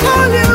calling